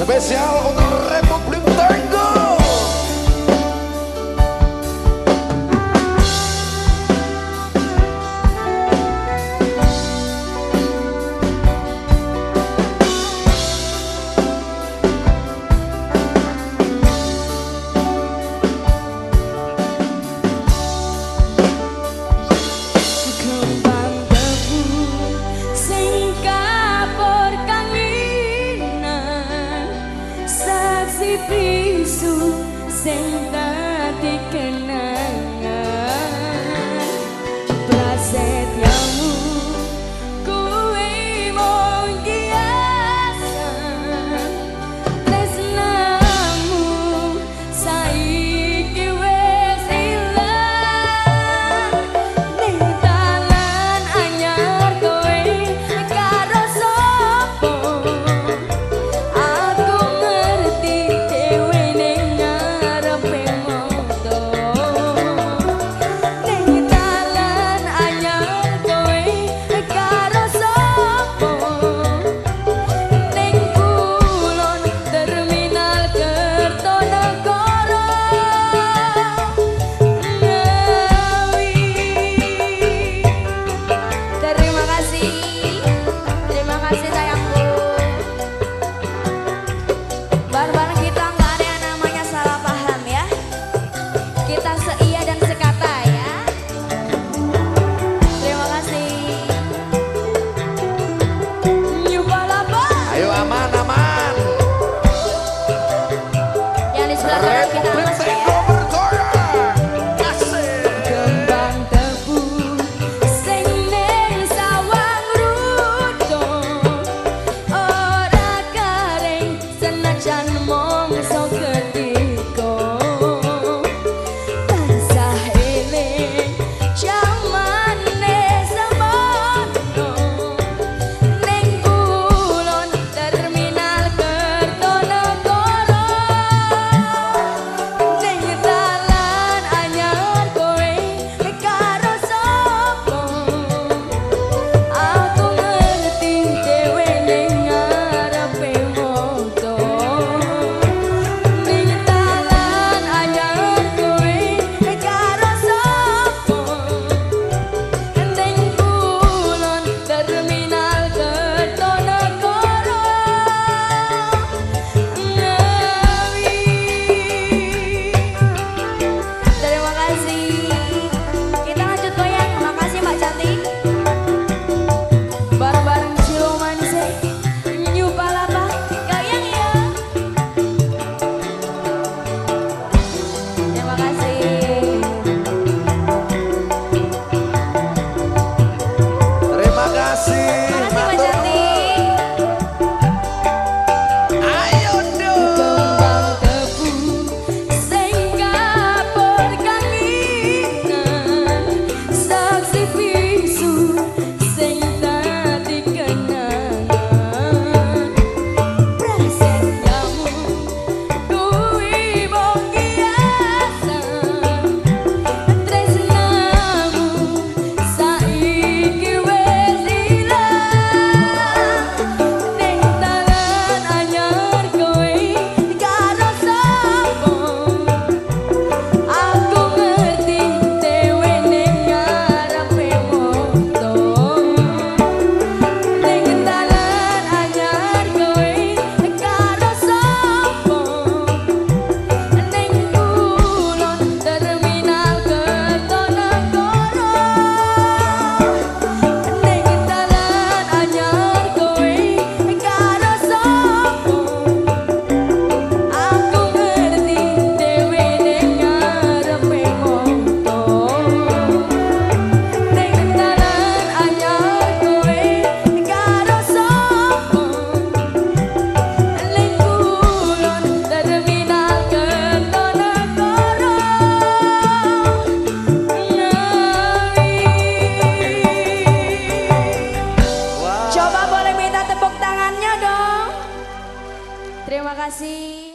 Spesial untuk Republik senta. najan mong sokyo sim